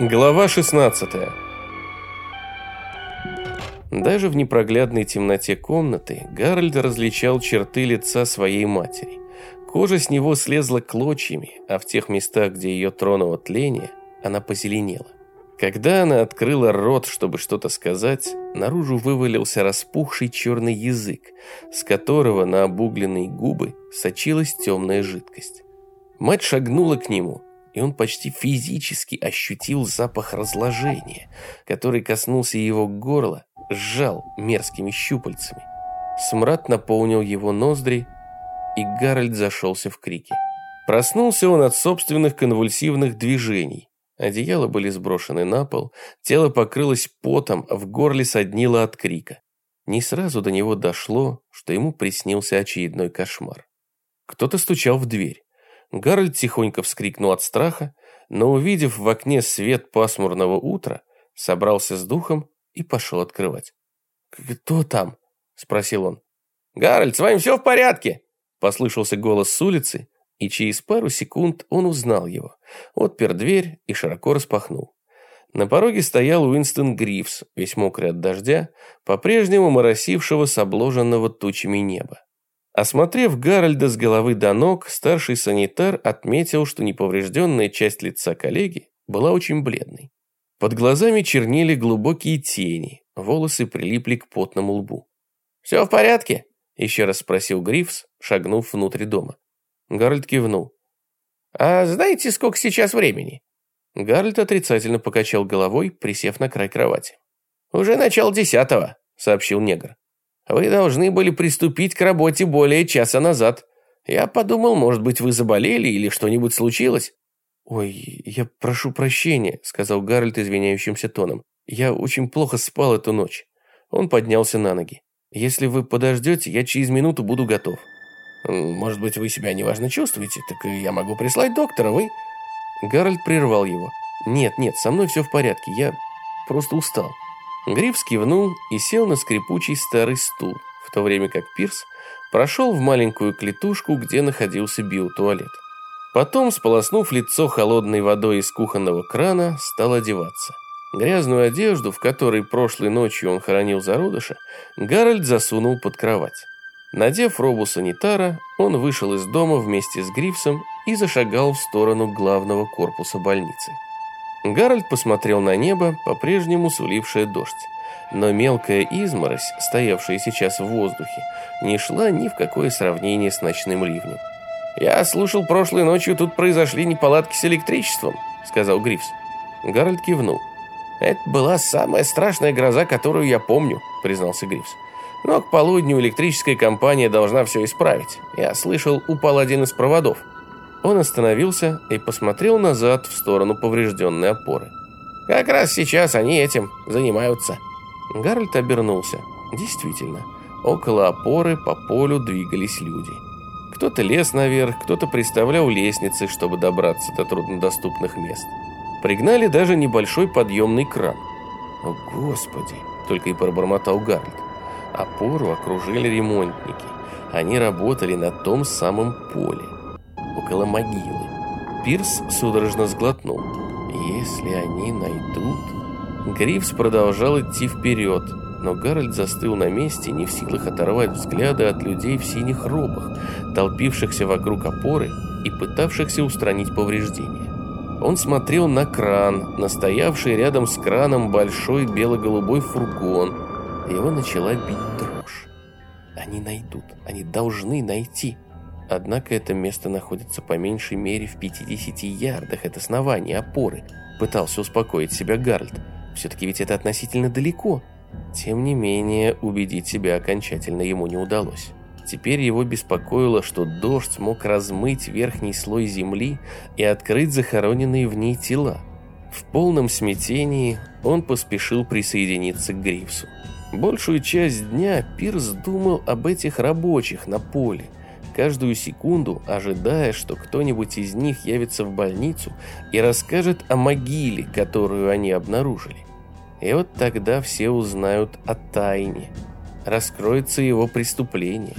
Глава 16 Даже в непроглядной темноте комнаты Гарольд различал черты лица своей матери. Кожа с него слезла клочьями, а в тех местах, где ее тронуло тление, она позеленела. Когда она открыла рот, чтобы что-то сказать, наружу вывалился распухший черный язык, с которого на обугленные губы сочилась темная жидкость. Мать шагнула к нему, и он почти физически ощутил запах разложения, который коснулся его горла, сжал мерзкими щупальцами. Смрад наполнил его ноздри, и Гарольд зашелся в крике. Проснулся он от собственных конвульсивных движений. Одеяла были сброшены на пол, тело покрылось потом, в горле соднило от крика. Не сразу до него дошло, что ему приснился очередной кошмар. Кто-то стучал в дверь. Гарольд тихонько вскрикнул от страха, но, увидев в окне свет пасмурного утра, собрался с духом и пошел открывать. «Кто там?» – спросил он. «Гарольд, с вами все в порядке?» – послышался голос с улицы, и через пару секунд он узнал его. Отпер дверь и широко распахнул. На пороге стоял Уинстон Грифс, весь мокрый от дождя, по-прежнему моросившего с обложенного тучами неба. Осмотрев Гарольда с головы до ног, старший санитар отметил, что неповрежденная часть лица коллеги была очень бледной. Под глазами чернели глубокие тени, волосы прилипли к потному лбу. «Все в порядке?» – еще раз спросил Грифс, шагнув внутрь дома. Гарольд кивнул. «А знаете, сколько сейчас времени?» Гарольд отрицательно покачал головой, присев на край кровати. «Уже начало десятого», — сообщил негр. Вы должны были приступить к работе более часа назад. Я подумал, может быть, вы заболели или что-нибудь случилось?» «Ой, я прошу прощения», — сказал Гарольд извиняющимся тоном. «Я очень плохо спал эту ночь». Он поднялся на ноги. «Если вы подождете, я через минуту буду готов». «Может быть, вы себя неважно чувствуете? Так я могу прислать доктора, вы...» Гарольд прервал его. «Нет, нет, со мной все в порядке, я просто устал». Гриф кивнул и сел на скрипучий старый стул, в то время как Пирс прошел в маленькую клетушку, где находился биотуалет. Потом, сполоснув лицо холодной водой из кухонного крана, стал одеваться. Грязную одежду, в которой прошлой ночью он хоронил зародыша, Гарольд засунул под кровать. Надев робу санитара, он вышел из дома вместе с Грифсом и зашагал в сторону главного корпуса больницы. Гарольд посмотрел на небо, по-прежнему сулившее дождь. Но мелкая изморось, стоявшая сейчас в воздухе, не шла ни в какое сравнение с ночным ливнем. «Я слышал, прошлой ночью тут произошли неполадки с электричеством», — сказал Грифс. Гарольд кивнул. «Это была самая страшная гроза, которую я помню», — признался Грифс. «Но к полудню электрическая компания должна все исправить. Я слышал, упал один из проводов». Он остановился и посмотрел назад в сторону поврежденной опоры. «Как раз сейчас они этим занимаются». Гарольд обернулся. Действительно, около опоры по полю двигались люди. Кто-то лез наверх, кто-то приставлял лестницы, чтобы добраться до труднодоступных мест. Пригнали даже небольшой подъемный кран. «О, Господи!» – только и пробормотал Гарольд. Опору окружили ремонтники. Они работали на том самом поле около могилы. Пирс судорожно сглотнул. «Если они найдут...» Грифс продолжал идти вперед, но Гарольд застыл на месте, не в силах оторвать взгляды от людей в синих робах, толпившихся вокруг опоры и пытавшихся устранить повреждения. Он смотрел на кран, настоявший рядом с краном большой бело-голубой фургон. Его начала бить дрожь. Они найдут, они должны найти. Однако это место находится по меньшей мере в 50 ярдах от основания опоры. Пытался успокоить себя Гарольд. Все-таки ведь это относительно далеко. Тем не менее, убедить себя окончательно ему не удалось. Теперь его беспокоило, что дождь мог размыть верхний слой земли и открыть захороненные в ней тела. В полном смятении он поспешил присоединиться к Грифсу. Большую часть дня Пирс думал об этих рабочих на поле – каждую секунду ожидая, что кто-нибудь из них явится в больницу и расскажет о могиле, которую они обнаружили. И вот тогда все узнают о тайне. Раскроется его преступление.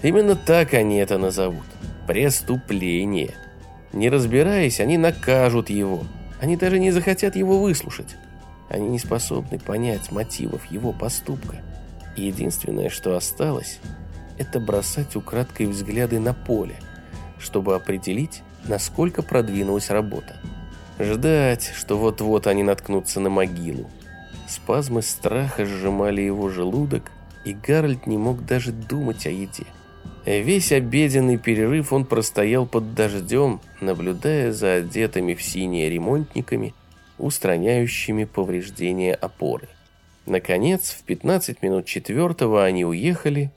Именно так они это назовут. Преступление. Не разбираясь, они накажут его. Они даже не захотят его выслушать. Они не способны понять мотивов его поступка. И единственное, что осталось, это бросать украдкой взгляды на поле, чтобы определить, насколько продвинулась работа. Ждать, что вот-вот они наткнутся на могилу. Спазмы страха сжимали его желудок, и Гарольд не мог даже думать о еде. Весь обеденный перерыв он простоял под дождем, наблюдая за одетыми в синие ремонтниками, устраняющими повреждения опоры. Наконец, в 15 минут четвертого они уехали,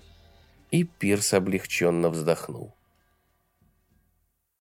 и Пирс облегченно вздохнул.